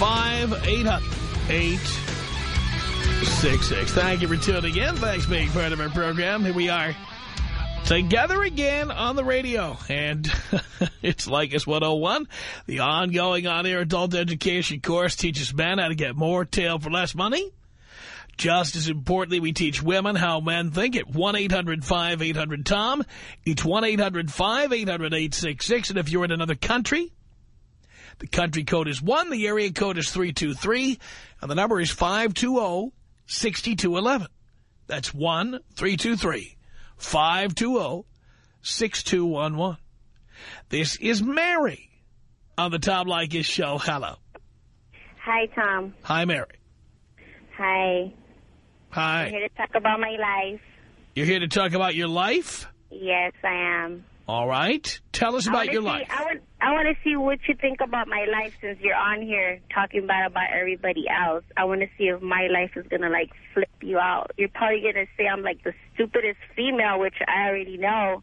1-800-5800-866. Thank you for tuning in. Thanks for being part of our program. Here we are together again on the radio. And it's Leykis 101. The ongoing on-air adult education course teaches men how to get more tail for less money. Just as importantly, we teach women how men think at 1-800-5800-TOM. It's 1-800-5800-866. And if you're in another country, the country code is 1, the area code is 323, and the number is 520-6211. That's 1-323-520-6211. This is Mary on the Tom Leykis show. Hello. Hi, Tom. Hi, Mary. Hi. Hi. I'm here to talk about my life. You're here to talk about your life? Yes, I am. All right. Tell us about your see, life. I want, I want to see what you think about my life since you're on here talking bad about everybody else. I want to see if my life is going to, like, flip you out. You're probably going to say I'm, like, the stupidest female, which I already know.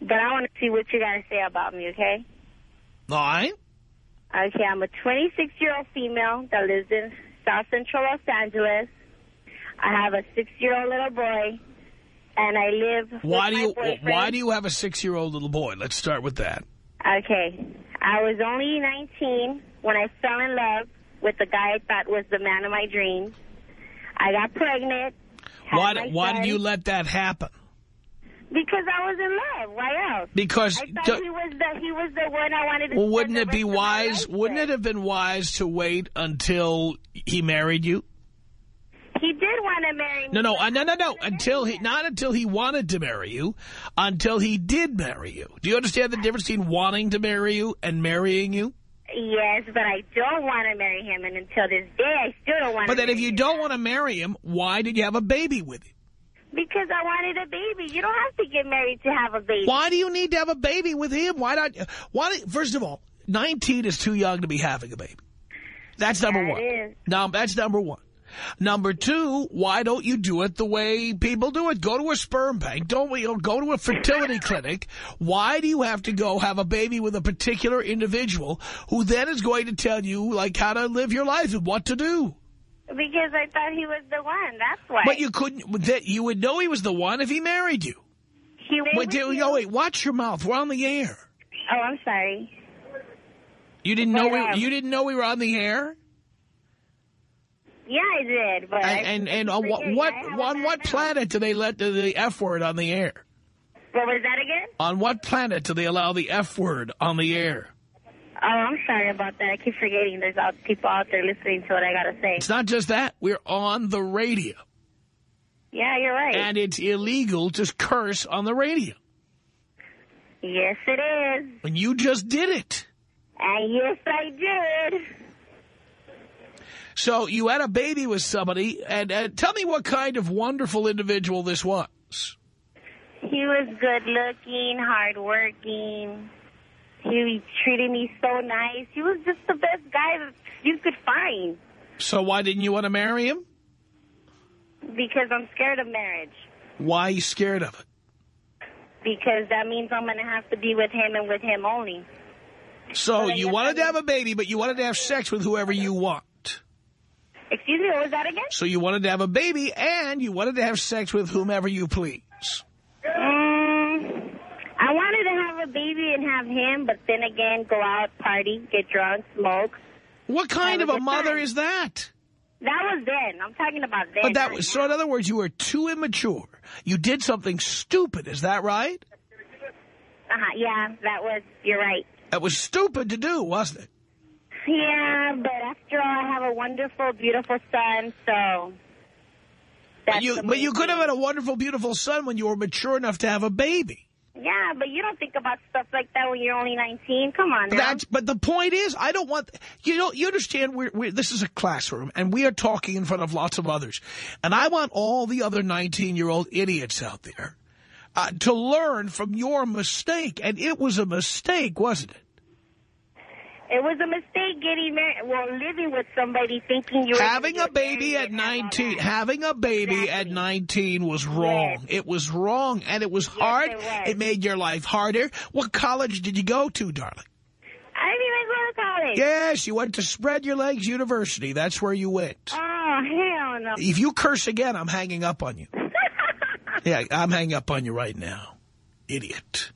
But I want to see what you got to say about me, okay? All right. Okay, I'm a 26-year-old female that lives in South Central Los Angeles. I have a six-year-old little boy, and I live Why with do you. Why do you have a six-year-old little boy? Let's start with that. Okay. I was only 19 when I fell in love with the guy I thought was the man of my dreams. I got pregnant. Why my Why did you let that happen? Because I was in love. Why else? Because I thought he was the he was the one I wanted to. well, wouldn't it be rest of my wise? Wouldn't it have been wise to wait until he married you? Did want to marry me. No, no, uh, no, no, no. Until he, not until he wanted to marry you, until he did marry you. Do you understand the difference between wanting to marry you and marrying you? Yes, but I don't want to marry him, and until this day, I still don't want. But to But then if you him. don't want to marry him, why did you have a baby with him? because I wanted a baby. You don't have to get married to have a baby. Why do you need to have a baby with him? Why not? Why? First of all, 19 is too young to be having a baby. That's number Yeah, one. is. Now, that's number one. Number two, why don't you do it the way people do it? Go to a sperm bank. Don't know, go to a fertility clinic. Why do you have to go have a baby with a particular individual who then is going to tell you like how to live your life and what to do? Because I thought he was the one. That's why. But you couldn't. That you would know he was the one if he married you. He Wait, you. no, wait. Watch your mouth. We're on the air. Oh, I'm sorry. You didn't know But, um, we, you didn't know we were on the air. Yeah, I did. But And and, and uh, on what what on what planet do they let the, the F word on the air? What was that again? On what planet do they allow the F word on the air? Oh, I'm sorry about that. I keep forgetting there's out people out there listening to what I got to say. It's not just that. We're on the radio. Yeah, you're right. And it's illegal to curse on the radio. yes, it is. And you just did it. And yes, I did. So you had a baby with somebody, and uh, tell me what kind of wonderful individual this was. He was good looking, hard working. He treated me so nice. He was just the best guy that you could find. So why didn't you want to marry him? Because I'm scared of marriage. Why are you scared of it? Because that means I'm going to have to be with him and with him only. So I you wanted to have a baby, but you wanted to have sex with whoever you want. Excuse me, what was that again? So you wanted to have a baby, and you wanted to have sex with whomever you please. Mm, I wanted to have a baby and have him, but then again, go out, party, get drunk, smoke. What kind of a mother time. is that? That was then. I'm talking about then. But that was, so in other words, you were too immature. You did something stupid. Is that right? Uh-huh, yeah, that was, you're right. That was stupid to do, wasn't it? Yeah, but after all, I have a wonderful, beautiful son, so... But you, but you could have had a wonderful, beautiful son when you were mature enough to have a baby. Yeah, but you don't think about stuff like that when you're only 19. Come on now. That's, but the point is, I don't want, you know, you understand, we're, we're, this is a classroom, and we are talking in front of lots of others. And I want all the other 19-year-old idiots out there uh, to learn from your mistake. And it was a mistake, wasn't it? It was a mistake getting married, well, living with somebody thinking you were... Having a baby at 19, having a baby exactly. at 19 was wrong. Yes. It was wrong, and it was yes, hard. It, was. it made your life harder. What college did you go to, darling? I didn't even go to college. Yes, you went to Spread Your Legs University. That's where you went. Oh, hell no. If you curse again, I'm hanging up on you. yeah, I'm hanging up on you right now. Idiot.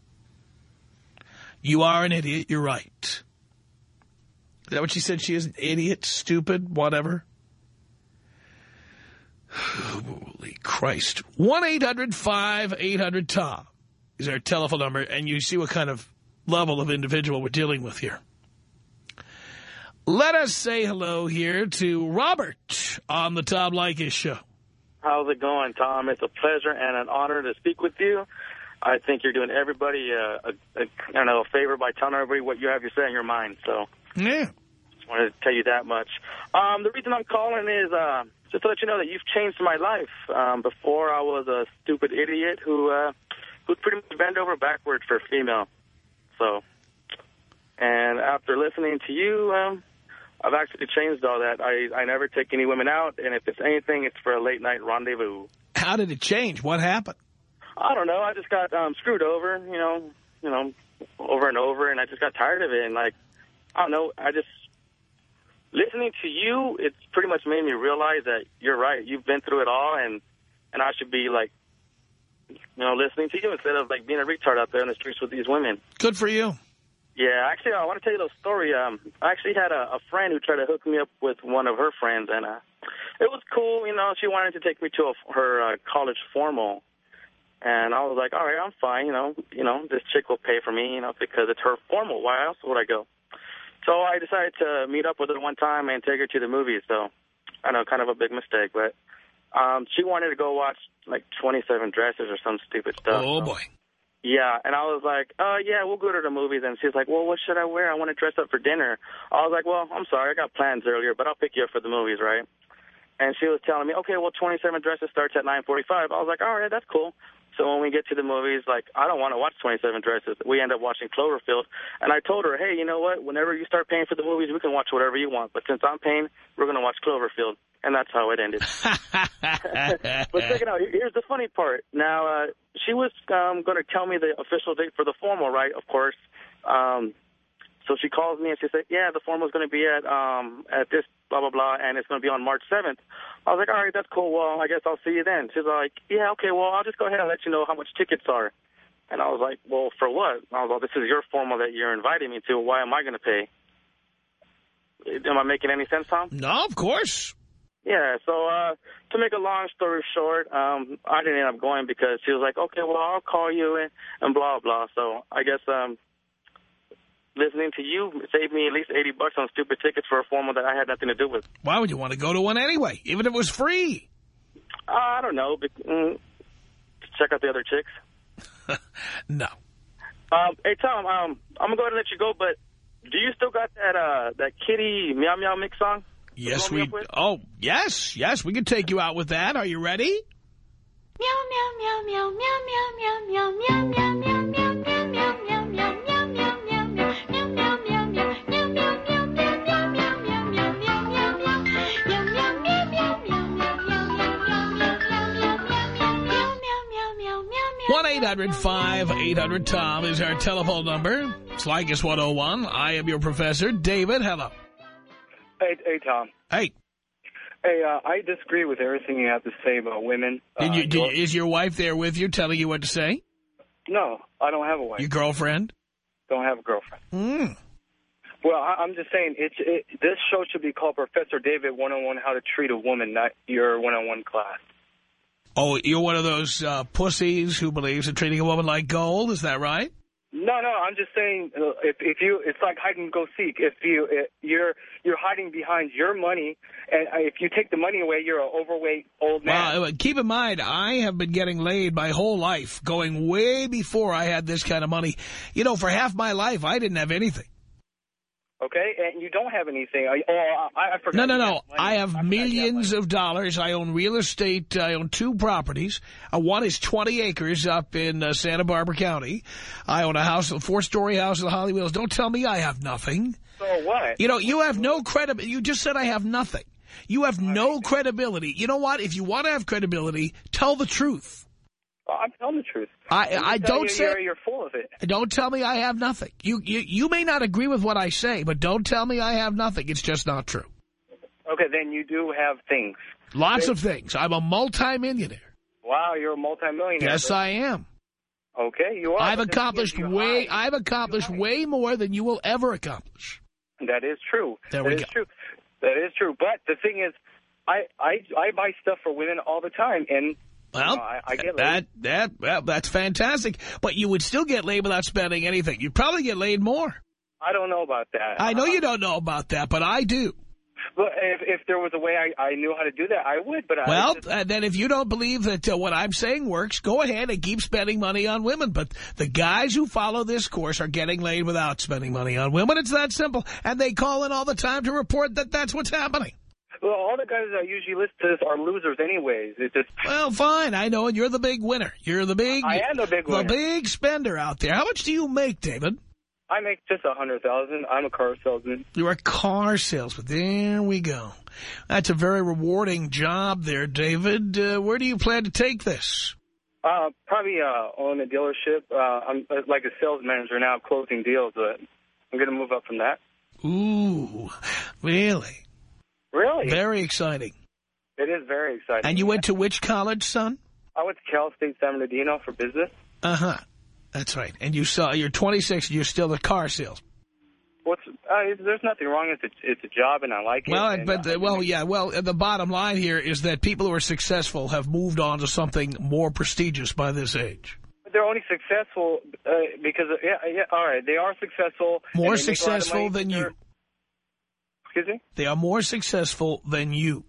You are an idiot. You're right. Is that what she said? She is an idiot, stupid, whatever? Holy Christ. 1-800-5800-TOM is our telephone number, and you see what kind of level of individual we're dealing with here. Let us say hello here to Robert on the Tom Leykis show. How's it going, Tom? It's a pleasure and an honor to speak with you. I think you're doing everybody a, a, a I don't know, a favor by telling everybody what you have to say in your mind. So yeah, just wanted to tell you that much. Um, the reason I'm calling is uh, just to let you know that you've changed my life. Um, before I was a stupid idiot who uh, who'd pretty much bend over backwards for a female. So, and after listening to you, um, I've actually changed all that. I I never take any women out, and if it's anything, it's for a late night rendezvous. How did it change? What happened? I don't know. I just got um, screwed over, you know, you know, over and over, and I just got tired of it. And like, I don't know. I just listening to you. It's pretty much made me realize that you're right. You've been through it all, and and I should be like, you know, listening to you instead of like being a retard out there in the streets with these women. Good for you. Yeah, actually, I want to tell you a little story. Um, I actually had a, a friend who tried to hook me up with one of her friends, and uh, it was cool. You know, she wanted to take me to a, her uh, college formal. And I was like, all right, I'm fine. You know, you know, this chick will pay for me, you know, because it's her formal. Why else would I go? So I decided to meet up with her one time and take her to the movies. So I know, kind of a big mistake, but um, she wanted to go watch like 27 Dresses or some stupid stuff. Oh so. boy. Yeah, and I was like, uh, yeah, we'll go to the movies. And she's like, well, what should I wear? I want to dress up for dinner. I was like, well, I'm sorry, I got plans earlier, but I'll pick you up for the movies, right? And she was telling me, okay, well, 27 Dresses starts at 9.45. I was like, all right, that's cool. So when we get to the movies, like, I don't want to watch 27 Dresses. We end up watching Cloverfield. And I told her, hey, you know what? Whenever you start paying for the movies, we can watch whatever you want. But since I'm paying, we're going to watch Cloverfield. And that's how it ended. but check it out. Here's the funny part. Now, uh, she was um, going to tell me the official date for the formal, right, of course. Um, so she calls me and she said, yeah, the formal is going to be at um, at this blah, blah, blah, and it's going to be on March 7th. I was like, all right, that's cool. Well, I guess I'll see you then. She's like, yeah, okay, well, I'll just go ahead and let you know how much tickets are. And I was like, well, for what? I was like, this is your formal that you're inviting me to. Why am I going to pay? Am I making any sense, Tom? No, of course. Yeah, so uh, to make a long story short, um, I didn't end up going because she was like, okay, well, I'll call you and, and blah, blah. So I guess um, listening to you saved me at least 80 bucks on stupid tickets for a formal that I had nothing to do with. Why would you want to go to one anyway, even if it was free? Uh, I don't know. But, mm, check out the other chicks. no. Um, hey, Tom, um, I'm going to go ahead and let you go, but do you still got that uh, that Kitty Meow Meow Mix song? Yes, we... Oh, yes, yes, we can take you out with that. Are you ready? Meow, meow, meow, meow, meow, meow, meow, meow, meow, meow, meow, meow, meow, meow, 800 tom is our telephone number. It's Leykis 101. I am your professor, David. Hello. Hey, hey Tom. Hey. Hey, uh, I disagree with everything you have to say about women. Did uh, you, uh, did, is your wife there with you telling you what to say? No, I don't have a wife. Your girlfriend? Don't have a girlfriend. Hmm. Well, I, am just saying, it's it, this show should be called Professor David 101 How to Treat a Woman, not your one-on-one oh class. Oh, you're one of those uh, pussies who believes in treating a woman like gold. Is that right? No, no, I'm just saying, uh, if if you, it's like hide and go seek. If you uh, you're you're hiding behind your money, and uh, if you take the money away, you're an overweight old man. Well, keep in mind, I have been getting laid my whole life, going way before I had this kind of money. You know, for half my life, I didn't have anything. Okay, and you don't have anything. I, oh, I, I forgot. No, no, no. I have you millions of dollars. I own real estate. I own two properties. Uh, one is 20 acres up in uh, Santa Barbara County. I own a house, a four-story house in the Holly Hills. Don't tell me I have nothing. So what? You know, you have no credibility. You just said I have nothing. You have no credibility. You know what? If you want to have credibility, tell the truth. I'm telling the truth. I, I don't you say... You're, you're full of it. Don't tell me I have nothing. You, you you may not agree with what I say, but don't tell me I have nothing. It's just not true. Okay, then you do have things. Lots of things. I'm a multimillionaire. Wow, you're a multimillionaire. Yes, I am. Okay, you are. I've accomplished way. high. I've accomplished way more than you will ever accomplish. That is true. There That is go. true. That is true. But the thing is, I I I buy stuff for women all the time, and Well, I, I get that laid. that well, that's fantastic. But you would still get laid without spending anything. You'd probably get laid more. I don't know about that. I know Uh, you don't know about that, but I do. But if if there was a way I I knew how to do that, I would. But I Well, just, uh, then if you don't believe that uh, what I'm saying works, go ahead and keep spending money on women. But the guys who follow this course are getting laid without spending money on women. It's that simple. And they call in all the time to report that that's what's happening. Well, all the guys that usually listen to are losers, anyways. It's just Well, fine. I know, and you're the big winner. You're the big... I am the big The big spender out there. How much do you make, David? I make just a hundred thousand. I'm a car salesman. You're a car salesman. There we go. That's a very rewarding job there, David. Uh, where do you plan to take this? Uh, probably uh, own a dealership. Uh, I'm uh, like a sales manager now, closing deals. But I'm going to move up from that. Ooh, really? Really, Very exciting. it is very exciting. And you went to which college, son? I went to Cal State San Bernardino for business. Uh-huh. That's right. And you saw, you're 26 and you're still a car salesman. What's uh, there's nothing wrong. It's a, it's a job, and I like it. Well, and, but, uh, well, yeah, well, uh, the bottom line here is that people who are successful have moved on to something more prestigious by this age. they're only successful uh, because yeah, yeah. All right, they are successful. More they make a lot of successful than you. Excuse me. They are more successful than you.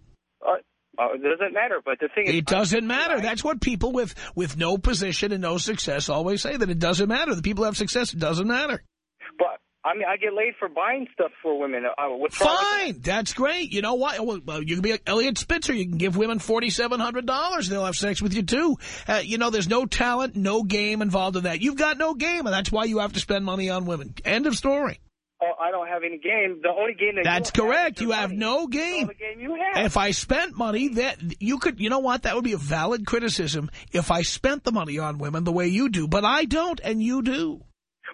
Uh, uh, it doesn't matter. But the thing is, It doesn't matter. That's what people with, with no position and no success always say, that it doesn't matter. The people who have success, it doesn't matter. But I mean, I get laid for buying stuff for women. Uh, what's wrong with Fine. That's great. You know what? Well, well, you can be like Eliot Spitzer. You can give women $4,700. They'll have sex with you, too. Uh, you know, there's no talent, no game involved in that. You've got no game, and that's why you have to spend money on women. End of story. Oh, I don't have any game. The only game that That's correct. You have money. no game. game you have. If I spent money, that you could, you know what? That would be a valid criticism if I spent the money on women the way you do. But I don't, and you do.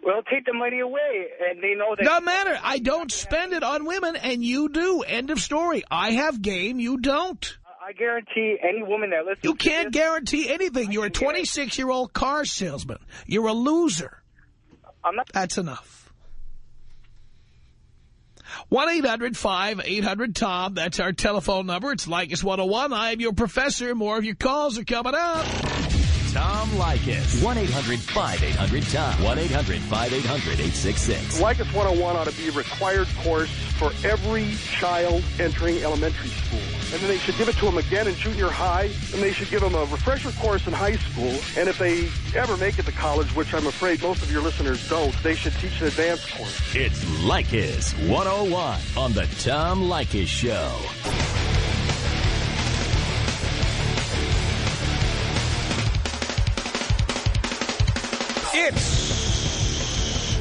well, take the money away, and they know that. Doesn't matter. I don't spend it on women, and you do. End of story. I have game. You don't. I guarantee any woman that listens. You can't this, guarantee anything. You're a 26-year-old car salesman. You're a loser. I'm not. That's enough. 1-800-5800-TOM. That's our telephone number. It's Leykis 101. I am your professor. More of your calls are coming up. Tom Leykis. 1-800-5800-TOM. 1-800-5800-866. Leykis 101 ought to be a required course for every child entering elementary school. And then they should give it to them again in junior high, and they should give them a refresher course in high school. And if they ever make it to college, which I'm afraid most of your listeners don't, they should teach an advanced course. It's Leykis 101 on the Tom Leykis Show. It's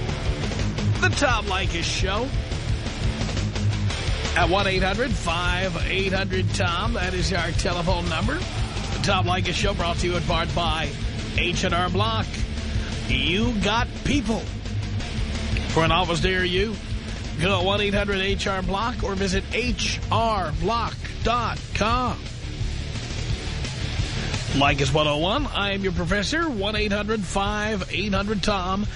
the Tom Leykis Show. At 1-800-5800-TOM. That is our telephone number. The Tom Leykis Show brought to you in part by H&R Block. You got people. For an office near you, go to 1-800-HR-BLOCK or visit hrblock.com. Leykis 101, I am your professor, 1-800-5800-TOM.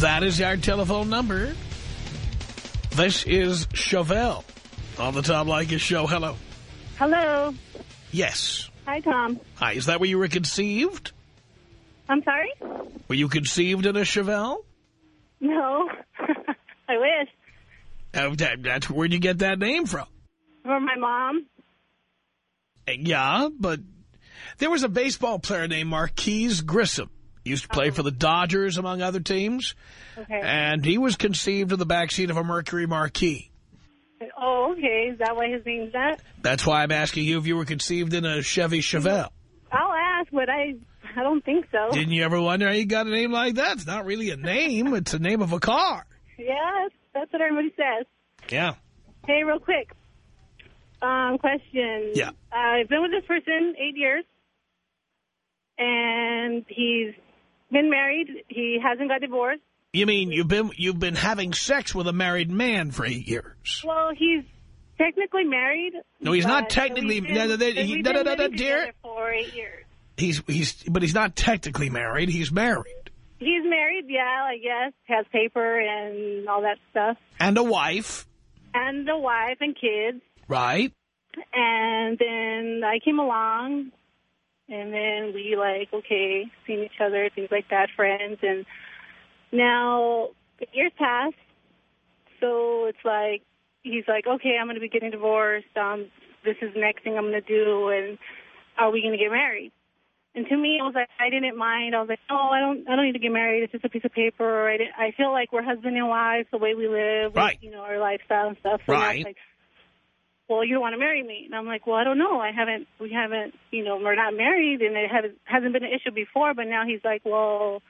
That is our telephone number. This is Chevelle on the Tom Leykis show. Hello. Hello. Yes. Hi, Tom. Hi, is that where you were conceived? I'm sorry? Were you conceived in a Chevelle? No. I wish. Uh, that, that's where'd you get that name from? From my mom. Uh, Yeah, but there was a baseball player named Marquis Grissom. He used to play for the Dodgers, among other teams. Okay. And he was conceived in the backseat of a Mercury Marquis. Oh, okay. Is that why his name's that? That's why I'm asking you if you were conceived in a Chevy Chevelle. I'll ask, but I I don't think so. Didn't you ever wonder how you got a name like that? It's not really a name. It's the name of a car. Yes, that's what everybody says. Yeah. Hey, real quick. Um, question. Yeah. I've been with this person eight years, and he's been married. He hasn't got divorced. You mean you've been you've been having sex with a married man for eight years? Well, he's technically married. No, he's not technically- been- no, no, no, he- we've no, been no, dear. For eight years. He's he's but he's not technically married. He's married He's married, yeah, I guess. Has paper and all that stuff. and a wife, And a wife and kids. right? And then I came along, and then we, like, okay, seen each other, things like that, friends. And now years pass, so it's like, he's like, okay, I'm going to be getting divorced. Um, this is the next thing I'm going to do, and are we going to get married? And to me, I was like, I didn't mind. I was like, oh, I don't, I don't need to get married. It's just a piece of paper. I, didn't, I feel like we're husband and wife, the way we live, Right. you know, our lifestyle and stuff. So Right. like, well, you don't want to marry me. And I'm like, well, I don't know. I haven't, we haven't, you know, we're not married, and it hasn't been an issue before. But now he's like, well,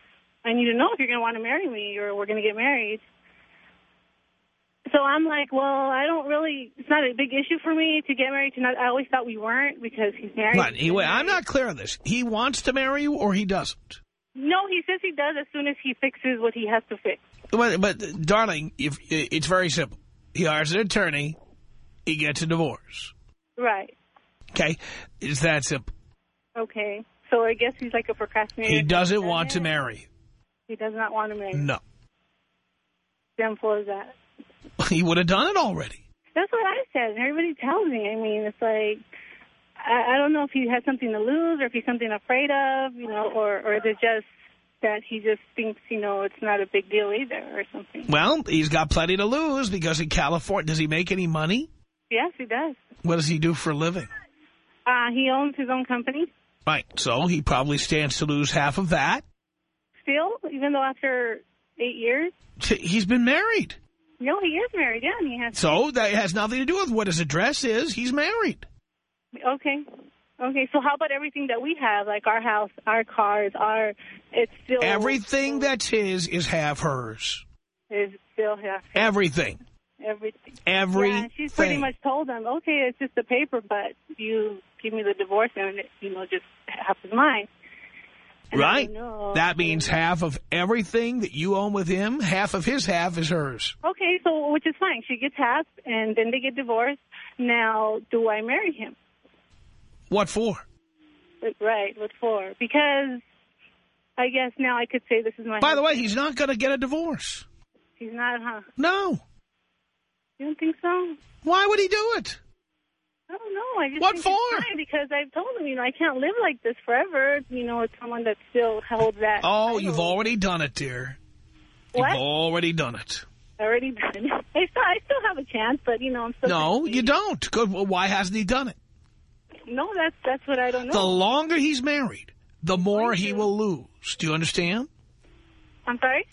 I need to know if you're going to want to marry me or we're going to get married. So I'm like, well, I don't really, it's not a big issue for me to get married. To not, I always thought we weren't because he's married. But anyway, I'm not clear on this. He wants to marry you or he doesn't. No, he says he does as soon as he fixes what he has to fix. But, but darling, if it's very simple. He hires an attorney, he gets a divorce. Right. Okay, it's that simple. Okay. So I guess he's like a procrastinator. He doesn't want to marry you. He does not want to marry. No, Simple as that. he would have done it already. That's what I said. Everybody tells me. I mean, it's like I, I don't know if he has something to lose or if he's something afraid of, you know, or or is it just that he just thinks, you know, it's not a big deal either or something. Well, he's got plenty to lose because in California, does he make any money? Yes, he does. What does he do for a living? Uh, he owns his own company Right, so he probably stands to lose half of that. Still, even though after eight years. He's been married. No, he is married. Yeah, and he has. So that has nothing to do with what his address is. He's married. Okay. Okay. So how about everything that we have, like our house, our cars, our it's still Everything that's his is half hers. is still yeah, Everything. everything. Everything. Yeah, she's pretty much told him, okay, it's just a paper, but you give me the divorce and it, you know just half is mine. Right? That means half of everything that you own with him, half of his half is hers. Okay, so which is fine. She gets half, and then they get divorced. Now, do I marry him? What for? Right. What for? Because I guess now I could say this is my. By the way, he's not going to get a divorce. he's not, huh? No. You don't think so? Why would he do it? I don't know. I just What think for? Because I've told him, you know, I can't live like this forever. You know, it's someone that still holds that. Oh, title. you've already done it, dear. What? You've already done it. already done. I still, I still have a chance, but you know, I'm still. No, you don't. Good. Well, why hasn't he done it? No, that's that's what I don't know. The longer he's married, the more he will lose. Do you understand? I'm sorry.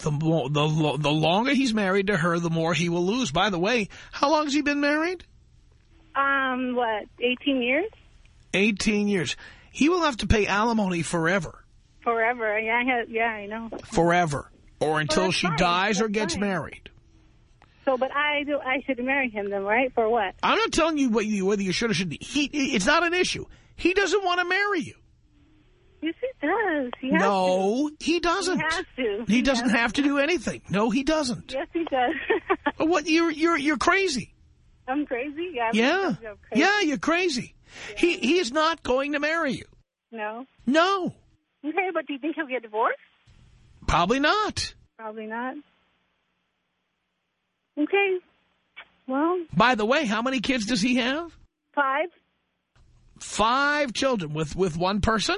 The more, the the longer he's married to her, the more he will lose. By the way, how long has he been married? Um, what? 18 years? 18 years. He will have to pay alimony forever. Forever. Yeah, I had, yeah, I know. Forever. Or until that's she fine. dies or gets fine. married. So, but I do. I should marry him then, right? For what? I'm not telling you what you, whether you should or shouldn't. He, it's not an issue. He doesn't want to marry you. Yes, he does. He has No, he doesn't. He has to. He doesn't has have to do anything. No, he doesn't. Yes, he does. What you're you're you're crazy. I'm crazy. Yeah. Yeah, crazy. yeah, you're crazy. He he is not going to marry you. No. No, Okay, but do you think he'll get divorced? probably not. Probably not. Okay. Well, By the way, how many kids does he have? five Five children with, with one person?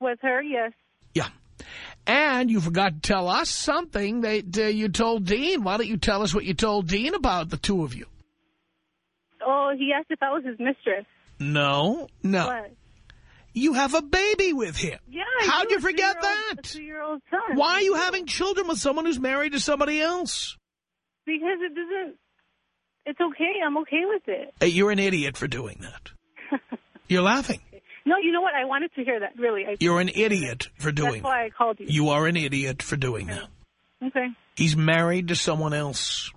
with her, yes. Yeah. And you forgot to tell us something that uh, you told Dean. Why don't you tell us what you told Dean about the two of you? Oh, he asked if I was his mistress. No, no. What? You have a baby with him. Yeah. How'd you forget two-year-old- that? A two-year-old son. Why are you having children with someone who's married to somebody else? Because it doesn't. It's okay. I'm okay with it. Hey, you're an idiot for doing that. You're laughing. No, you know what? I wanted to hear that. Really, I, You're an idiot for doing that's why I called you. You are an idiot for doing that. Okay. He's married to someone else.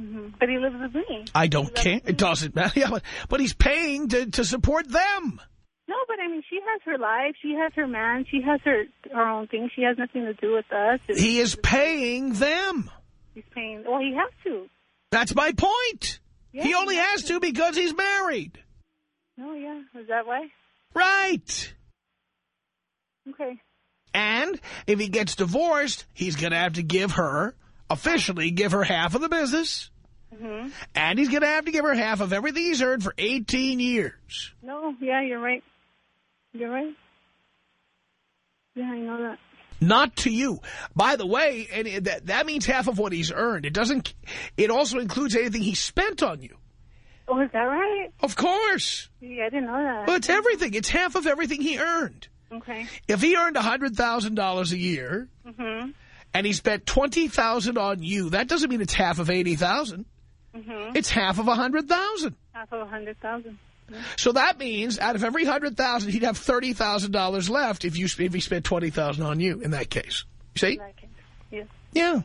Hmm But he lives with me. I don't care. It doesn't matter. Yeah, but, but he's paying to, to support them. No, but I mean, she has her life. She has her man. She has her her own thing. She has nothing to do with us. It's- He is paying them. He's paying. Well, he has to. That's my point. Yeah, he only he has to because he's married. No, yeah. Is that why? Right. Okay. And if he gets divorced, he's going to have to give her, officially give her half of the business. hmm And he's going to have to give her half of everything he's earned for 18 years. No, yeah, you're right. You're right. Yeah, I know that. Not to you. By the way, and it- that, that means half of what he's earned. It doesn't, it also includes anything he spent on you. Oh, is that right? Of course. Yeah, I didn't know that. Well, it's everything. It's half of everything he earned. Okay. If he earned $100,000 a year Mhm. And he spent 20,000 on you, that doesn't mean it's half of 80000 Mhm. It's half of 100000 Half of a hundred thousand. So that means out of every 100000 he'd have $30,000 left if you if he spent 20000 on you in that case. See? That case. Yes. Yeah.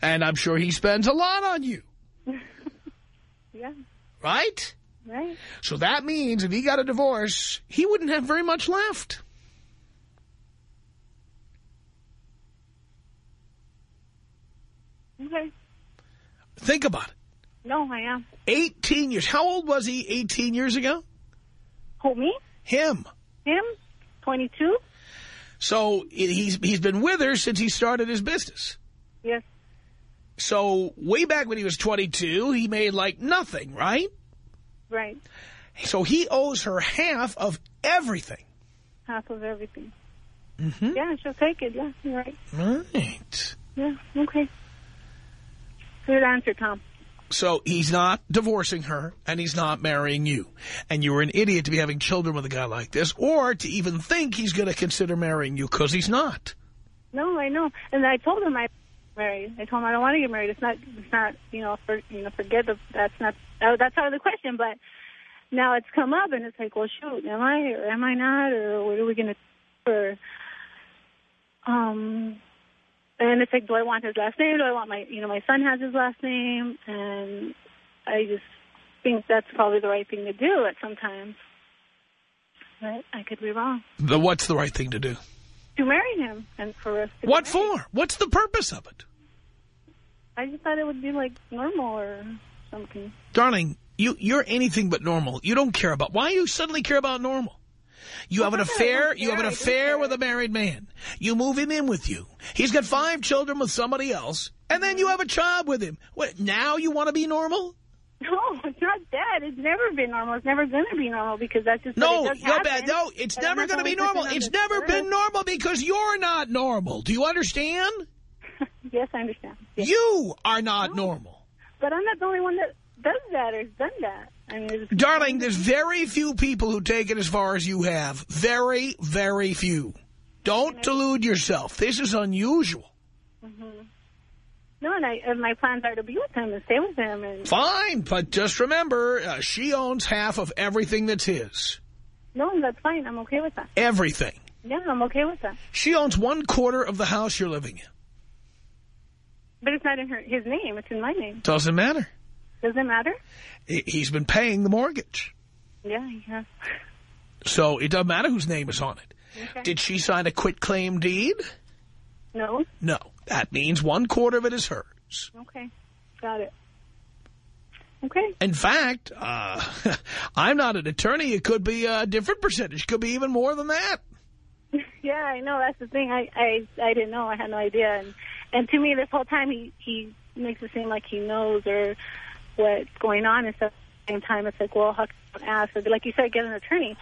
And I'm sure he spends a lot on you, Yeah. right? Right. So that means if he got a divorce, he wouldn't have very much left. Okay. Think about it. No, I am. 18 years. How old was he 18 years ago? Who, me? Him. Him? 22? So he's he's been with her since he started his business. Yes. So way back when he was 22, he made like nothing, right? Right. So he owes her half of everything. Half of everything. Mm-hmm. Yeah, she'll take it. Yeah, you're right. Right. Yeah, okay. Good answer, Tom. So he's not divorcing her, and he's not marrying you. And you're an idiot to be having children with a guy like this, or to even think he's going to consider marrying you, because he's not. No, I know. And I told him I married. I told him I don't want to get married. It's not. It's not. You know. For you know. Forget the. That's not. Uh, that's out of the question. But now it's come up, and it's like, well, shoot, am I or am I not, or what are we gonna? Or um, and it's like, do I want his last name? Do I want my? You know, my son has his last name, and I just think that's probably the right thing to do at sometimes. But I could be wrong. The, what's the right thing to do? To marry him and for us. To What for? What's the purpose of it? I just thought it would be like normal or something. Darling, you, you're anything but normal. You don't care about... Why you suddenly care about normal? You have an not that I affair. You have an care, I do affair with a married man. You move him in with you. He's got five children with somebody else, and then you have a child with him. What? Now you want to be normal? No, it's not that. It's never been normal. It's never going to be normal because that's just No, what it bad. No, it's never going to be normal. It's never earth. been normal because you're not normal. Do you understand? yes, I understand. Yes. You are not normal. But I'm not the only one that does that or has done that. I mean, there's- Darling, there's very few people who take it as far as you have. Very, very few. Don't delude yourself. This is unusual. no, and, I, and my plans are to be with him and stay with him. And Fine, but just remember, uh, she owns half of everything that's his. no, that's fine. I'm okay with that. Everything. Yeah, I'm okay with that. She owns one quarter of the house you're living in. But it's not in her his name. It's in my name. Doesn't matter. Doesn't matter? He- He's been paying the mortgage. Yeah, yeah. So it doesn't matter whose name is on it. Okay. Did she sign a quit claim deed? No. No. That means one quarter of it is hers. Okay. Got it. Okay. In fact, uh, I'm not an attorney. It could be a different percentage. Could be even more than that. Yeah, I know. That's the thing. I, I, I didn't know. I had no idea. And, and to me, this whole time, he, he makes it seem like he knows or what's going on and stuff. At the same time, it's like, well, how can you ask? Like you said, get an attorney.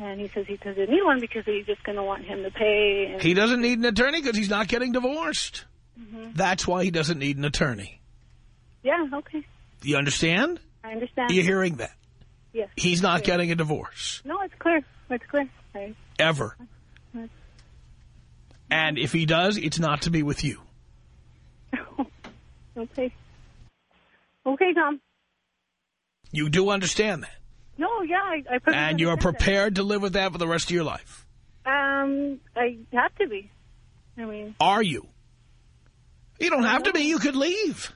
And he says he doesn't need one because he's just going to want him to pay. And He doesn't need an attorney because he's not getting divorced. Mhm. That's why he doesn't need an attorney. Yeah, okay. You understand? I understand. You're hearing that. Yes. He's not Clear. getting a divorce. No, it's clear. It's clear. I, Ever. And if he does, it's not to be with you. okay. Okay, Tom. You do understand that. No, yeah, I, I And you're that. prepared to live with that for the rest of your life. Um, I have to be. I mean, Are you? You don't have to be. You could leave.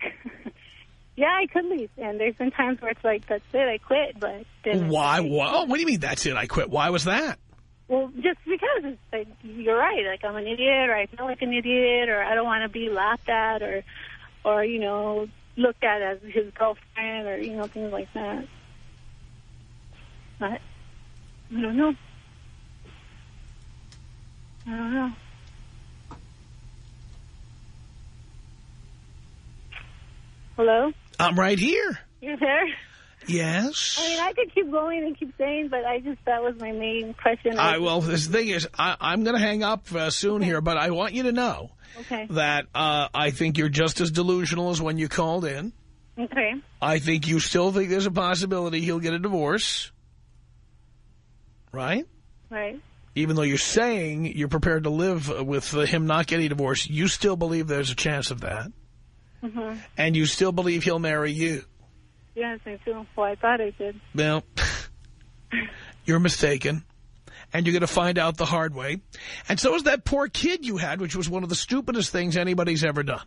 yeah, I could leave. And there's been times where it's like, that's it, I quit. But then Why? Why? Oh, what do you mean that's it? I quit. Why was that? Well, just because it's like, you're right. Like I'm an idiot, or I feel like an idiot, or I don't want to be laughed at, or, or you know, looked at as his girlfriend, or you know, things like that. But I don't know. I don't know. Hello, I'm right here. you're there. Yes. I mean, I could keep going and keep saying, but I just that was my main question. I, well, the thing is, I, I'm going to hang up uh, soon here, but I want you to know Okay. that uh, I think you're just as delusional as when you called in. Okay. I think you still think there's a possibility he'll get a divorce. Right? Right. Even though you're saying you're prepared to live with him not getting divorced, you still believe there's a chance of that. Mhm. And you still believe he'll marry you. Yes, I do. Well, I thought I did. Well, you're mistaken. And you're going to find out the hard way. And so is that poor kid you had, which was one of the stupidest things anybody's ever done.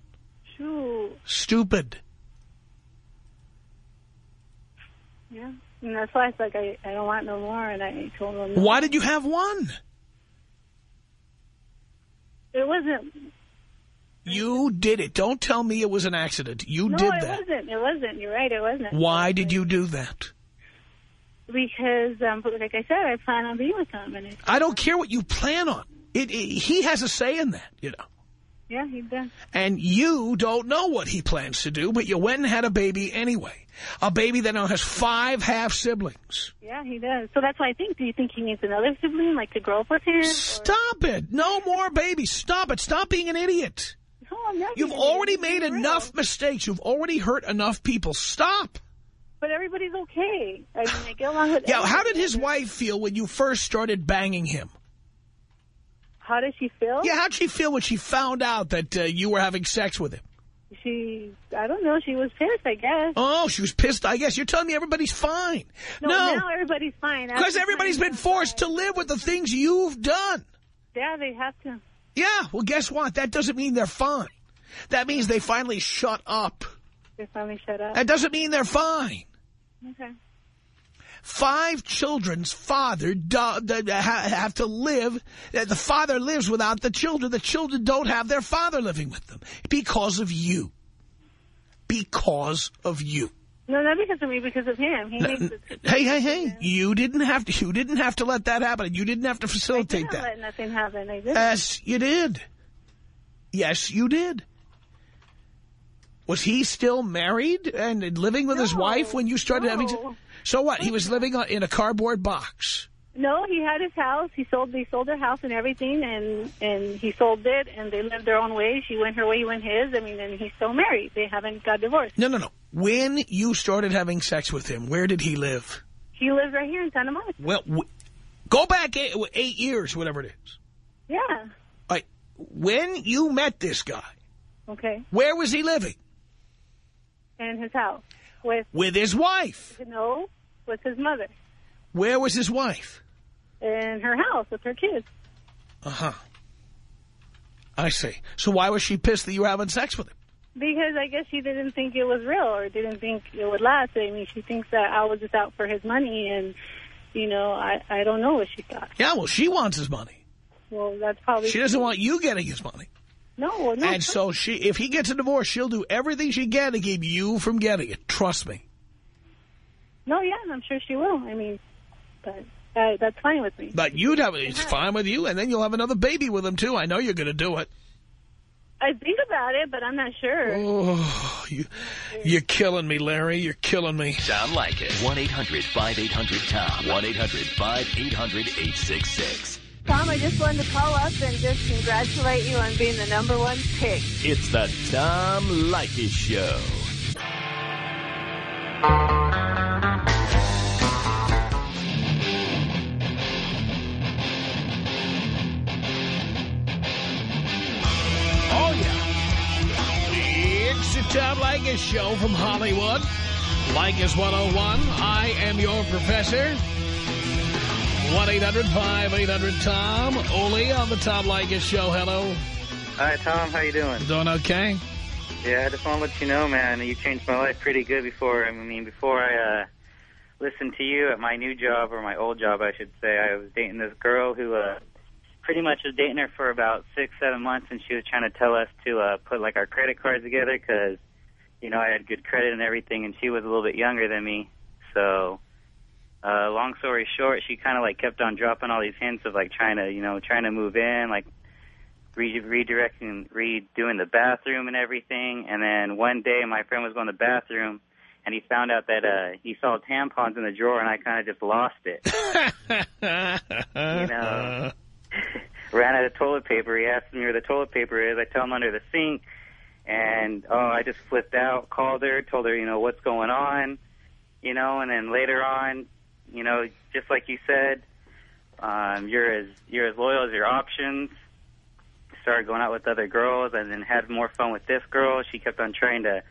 Shoot. Stupid. Yeah. And that's why it's like I, I don't want no more, and I told him no. Why did you have one? It wasn't. You did it. Don't tell me it was an accident. You no, did it that. wasn't. It wasn't. You're right. It wasn't. Why did you do that? Because, um, like I said, I plan on being with him, and I don't care what you plan on. It, it, he has a say in that, you know. Yeah, he does. And you don't know what he plans to do, but you went and had a baby anyway. A baby that now has five half-siblings. Yeah, he does. So that's why I think. Do you think he needs another sibling, like to grow up with him? or- Stop it. No more babies. Stop it. Stop being an idiot. No, I'm not You've already made real. enough mistakes. You've already hurt enough people. Stop. But everybody's okay. I mean, I get along with. Yeah, how did his wife feel when you first started banging him? How did she feel? Yeah, how'd she feel when she found out that uh, you were having sex with him? She, I don't know. She was pissed, I guess. Oh, she was pissed, I guess. You're telling me everybody's fine. No, No, now everybody's fine. because everybody's been forced to live with the things you've done. Yeah, they have to. Yeah, well, guess what? That doesn't mean they're fine. That means they finally shut up. They finally shut up. That doesn't mean they're fine. Okay. Five children's father do, do- ha- have to live. uh, The father lives without the children. The children don't have their father living with them because of you. Because of you. No, not because of me, because of him. He makes it. Hey, hey, hey! You didn't have to. You didn't have to let that happen. You didn't have to I facilitate didn't that. let nothing happen. I did. Yes, you did. Yes, you did. Was he still married and living with his wife when you started having? no. So what? He was living in a cardboard box. no, he had his house. He sold. They sold their house and everything, and and he sold it, and they lived their own way. She went her way, he went his. I mean, and he's still married. They haven't got divorced. No, no, no. When you started having sex with him, where did he live? He lives right here in Santa Monica. Well, w go back eight, eight years, whatever it is. Yeah. All right. When you met this guy, Okay. where was he living? In his house with With his wife. no, with his mother Where was his wife? in her house with her kids. Uh-huh. I see. So why was she pissed that you were having sex with him? Because I guess she didn't think it was real or didn't think it would last. I mean, she thinks that I was just out for his money and, you know, I, I don't know what she thought. Yeah, well, she wants his money. Well, that's probably... She doesn't want you getting his money. No, no. And so she, if he gets a divorce, she'll do everything she can to keep you from getting it. Trust me. No, yeah, I'm sure she will. I mean, but uh, that's fine with me. But you'd have, it's fine with you, and then you'll have another baby with him, too. I know you're going to do it. I think about it, but I'm not sure. Oh, you, you're killing me, Larry. You're killing me. Sound like it. 1-800-5800-TOM. 1-800-5800-866. Tom, I just wanted to call up and just congratulate you on being the number one pick. It's the Tom Leykis Show. Oh, yeah. It's the Tom Leykis Show from Hollywood. Leykis 101. I am your professor. 1-800-5800-TOM. Oli on the Tom Leykis Show. Hello. Hi, Tom. How you doing? Doing okay? Yeah, I just want to let you know, man, you changed my life pretty good before. I mean, before I uh, listened to you at my new job, or my old job, I should say, I was dating this girl who uh, pretty much was dating her for about six, seven months, and she was trying to tell us to uh, put, like, our credit cards together because, you know, I had good credit and everything, and she was a little bit younger than me. So, uh, long story short, she kind of, like, kept on dropping all these hints of, like, trying to, you know, trying to move in, like, re- redirecting, redoing the bathroom and everything. And then one day, my friend was going to the bathroom, and he found out that uh, he saw tampons in the drawer, and I kind of just lost it. you know, ran out of toilet paper. He asked me where the toilet paper is. I tell him under the sink, and oh, I just flipped out. Called her, told her, you know, what's going on, you know, and then later on, you know, just like you said, um, you're as you're as loyal as your options started going out with other girls and then had more fun with this girl. She kept on trying to,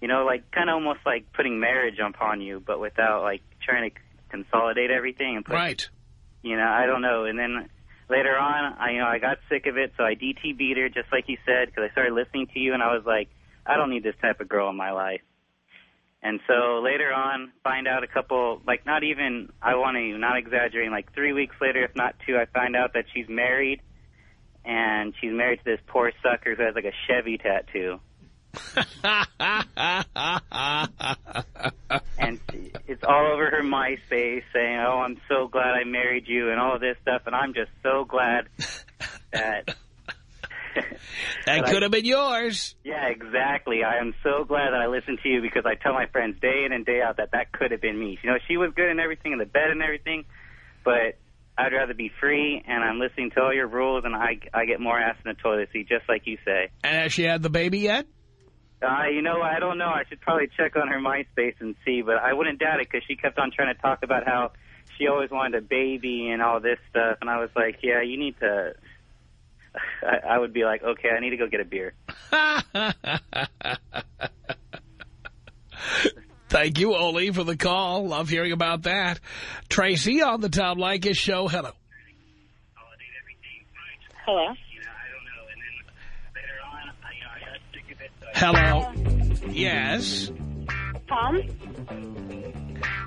you know, like kind of almost like putting marriage upon you, but without like trying to consolidate everything and put, Right. you know, I don't know. And then later on, I you know I got sick of it, so I DTB'd her just like you said because I started listening to you and I was like, I don't need this type of girl in my life. And so later on, find out a couple, like not even, I want to, not exaggerating, like three weeks later, if not two, I find out that she's married and she's married to this poor sucker who has like a Chevy tattoo. and it's all over her MySpace saying, "Oh, I'm so glad I married you," and all of this stuff. And I'm just so glad that. That could have been yours. Yeah, exactly. I am so glad that I listened to you because I tell my friends day in and day out that that could have been me. You know, she was good and everything in the bed and everything, but I'd rather be free. And I'm listening to all your rules, and I I get more ass in the toilet seat, just like you say. And has she had the baby yet? Uh, you know, I don't know. I should probably check on her MySpace and see, but I wouldn't doubt it because she kept on trying to talk about how she always wanted a baby and all this stuff, and I was like, yeah, you need to. I, I would be like, okay, I need to go get a beer. Thank you, Oli, for the call. Love hearing about that. Tracy on the Tom Leykis show. Hello. Hello. Hello. Yes. Tom?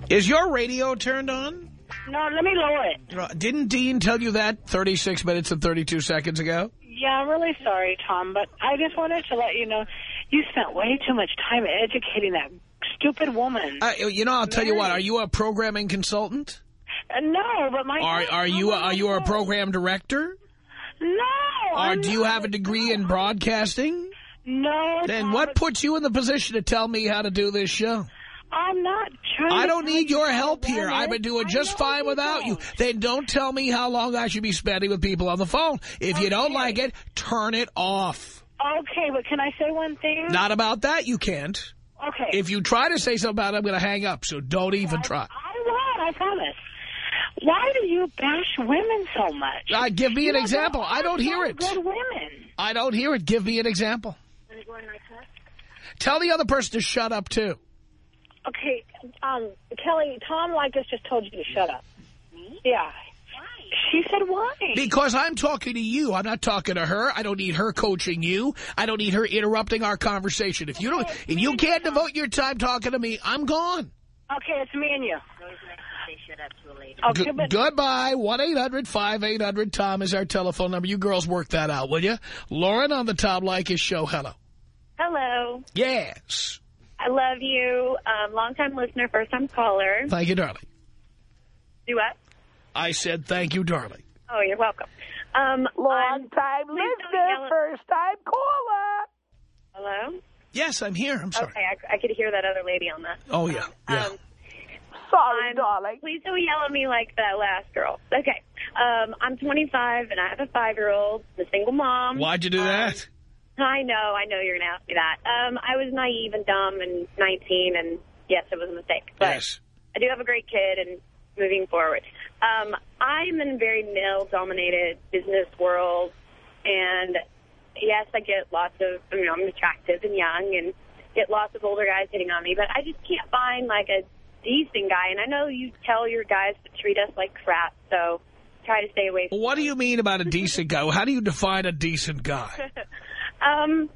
Is your radio turned on? No, let me lower it. Didn't Dean tell you that 36 minutes and 32 seconds ago? Yeah, I'm really sorry, Tom, but I just wanted to let you know you spent way too much time educating that stupid woman. Uh, you know, I'll tell you what. Are you a programming consultant? Uh, no, but my... Are are you a, are you a program director? No. Or do you have a degree in broadcasting? No. Then Tom, what puts you in the position to tell me how to do this show? I'm not trying I don't need your help here. I've been doing I just fine without you. Then don't tell me how long I should be spending with people on the phone. If you don't like it, turn it off. Okay, but can I say one thing? Not about that, you can't. Okay. If you try to say something about it, I'm going to hang up, so don't even try. I won't, I promise. Why do you bash women so much? Uh, give me an example. I don't hear it. Good women. I don't hear it. Give me an example. Tell the other person to shut up, too. Okay, um, Kelly, Tom Leykis just told you to shut up. Yeah. Why? She said why? Because I'm talking to you. I'm not talking to her. I don't need her coaching you. I don't need her interrupting our conversation. If you don't, if you can't devote your time talking to me, I'm gone. Okay, it's me and you. Okay, G- but goodbye. 1-800-5800-TOM is our telephone number. You girls work that out, will you? Lauren on the Tom Leykis show. Hello. Hello. Yes. I love you. Um, long-time listener, first-time caller. Thank you, darling. Do what? I said thank you, darling. Oh, you're welcome. Um, Long time listener, first time caller. Hello? Yes, I'm here. I'm sorry. Okay, I, I could hear that other lady on that. Oh, yeah. yeah. Um, sorry, darling. Please don't yell at me like that last girl. Okay. Um, I'm 25, and I have a five-year-old, a single mom. Why'd you do that? I know, I know you're going to ask me that. Um, I was naive and dumb and 19, and yes, it was a mistake. But yes. I do have a great kid, and moving forward. Um, I'm in a very male-dominated business world, and yes, I get lots of, you know, I'm attractive and young, and get lots of older guys hitting on me, but I just can't find, like, a decent guy. And I know you tell your guys to treat us like crap, so try to stay away from What do you mean about a decent guy? How do you define a decent guy? Um,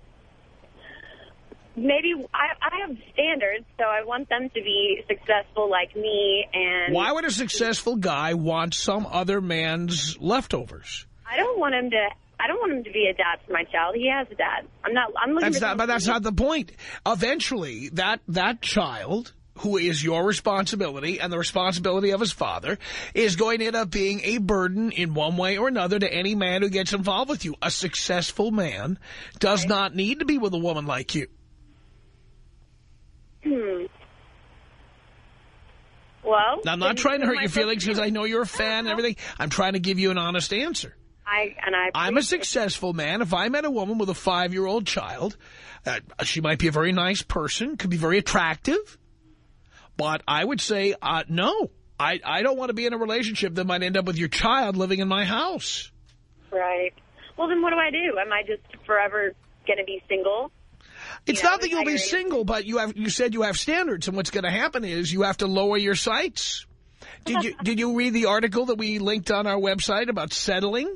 maybe I, I have standards, so I want them to be successful like me. And Why would a successful guy want some other man's leftovers? I don't want him to. I don't want him to be a dad for my child. He has a dad. I'm not. I'm looking. That's not, but that's not the point. Eventually, that that child who is your responsibility and the responsibility of his father, is going to end up being a burden in one way or another to any man who gets involved with you. A successful man does Okay. not need to be with a woman like you. Hmm. Well, Now, I'm not trying to hurt your feelings because I know you're a fan and everything. I'm trying to give you an honest answer. I and I. I'm a successful man. If I met a woman with a five-year-old child, uh, she might be a very nice person, could be very attractive, but I would say, uh, no, I, I don't want to be in a relationship that might end up with your child living in my house. Right. Well, then what do I do? Am I just forever going to be single? It's You know, not that you'll be single, but you have you said you have standards, and what's going to happen is you have to lower your sights. Did you did you read the article that we linked on our website about settling?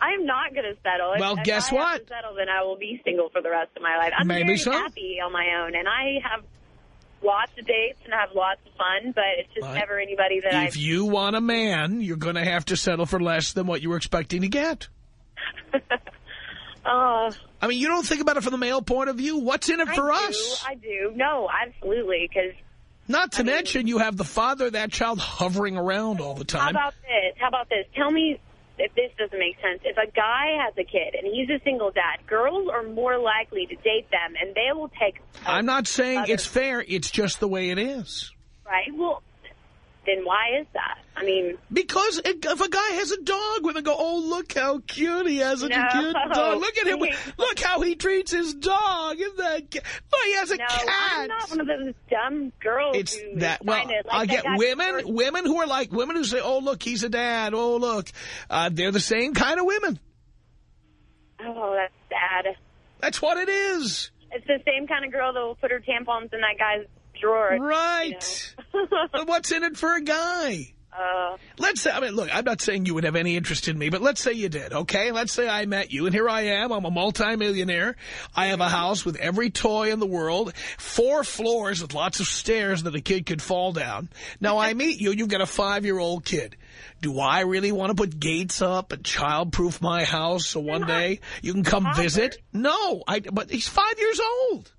I'm not going to settle. Well, if guess I what? Settle, then I will be single for the rest of my life. I'm Maybe very so. happy on my own, and I have lots of dates and have lots of fun, but it's just Right. never anybody that I. If you want a man, you're going to have to settle for less than what you were expecting to get. Oh, I mean, you don't think about it from the male point of view. What's in it for I us? Do, I do. No, absolutely. Because Not to mention you have the father of that child hovering around all the time. how about this? How about this? Tell me if this doesn't make sense. If a guy has a kid and he's a single dad, girls are more likely to date them, and they will take. I'm not saying other- it's fair. It's just the way it is. right. Well, then why is that? I mean, Because if a guy has a dog, women go, oh, look how cute he has such a No. cute dog. Look at him. Look how he treats his dog. Isn't that ca- Oh, he has a no, cat. I'm not one of those dumb girls. It's who that, well, like, I get women, women who are like, women who say, oh, look, he's a dad. Oh, look. Uh, they're the same kind of women. Oh, that's sad. That's what it is. It's the same kind of girl that will put her tampons in that guy's drawer. Right. You know? What's in it for a guy? uh, Let's say, I mean, look, I'm not saying you would have any interest in me, but let's say you did, okay? Let's say I met you, and here I am. I'm a multimillionaire. I have a house with every toy in the world, four floors with lots of stairs that a kid could fall down. Now, I meet you, you've got a five-year-old kid. Do I really want to put gates up and child-proof my house so one day you can come visit? No, I, but he's five years old.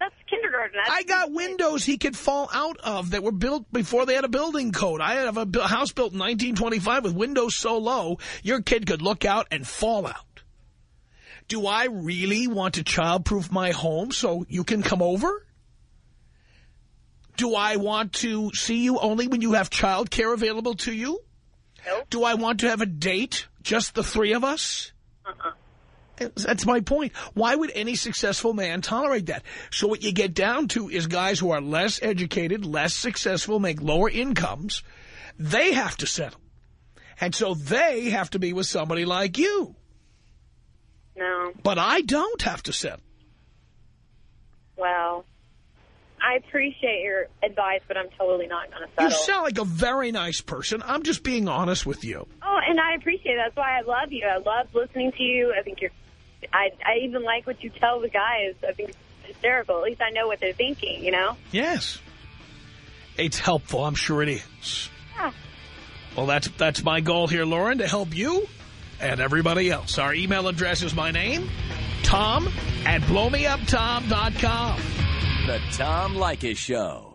That's kindergarten. That's I got windows he could fall out of that were built before they had a building code. I have a house built in 1925 with windows so low, your kid could look out and fall out. Do I really want to childproof my home so you can come over? Do I want to see you only when you have childcare available to you? Nope. Do I want to have a date, just the three of us? Uh-uh. That's my point. Why would any successful man tolerate that? So what you get down to is guys who are less educated, less successful, make lower incomes. They have to settle. And so they have to be with somebody like you. No. But I don't have to settle. Well, I appreciate your advice, but I'm totally not going to settle. You sound like a very nice person. I'm just being honest with you. Oh, and I appreciate it. That's why I love you. I love listening to you. I think you're. I I even like what you tell the guys. I think it's hysterical. At least I know what they're thinking. You know. Yes. It's helpful. I'm sure it is. Yeah. Well, that's that's my goal here, Lauren, to help you and everybody else. Our email address is my name, Tom at blowmeuptom.com. The Tom Leykis Show.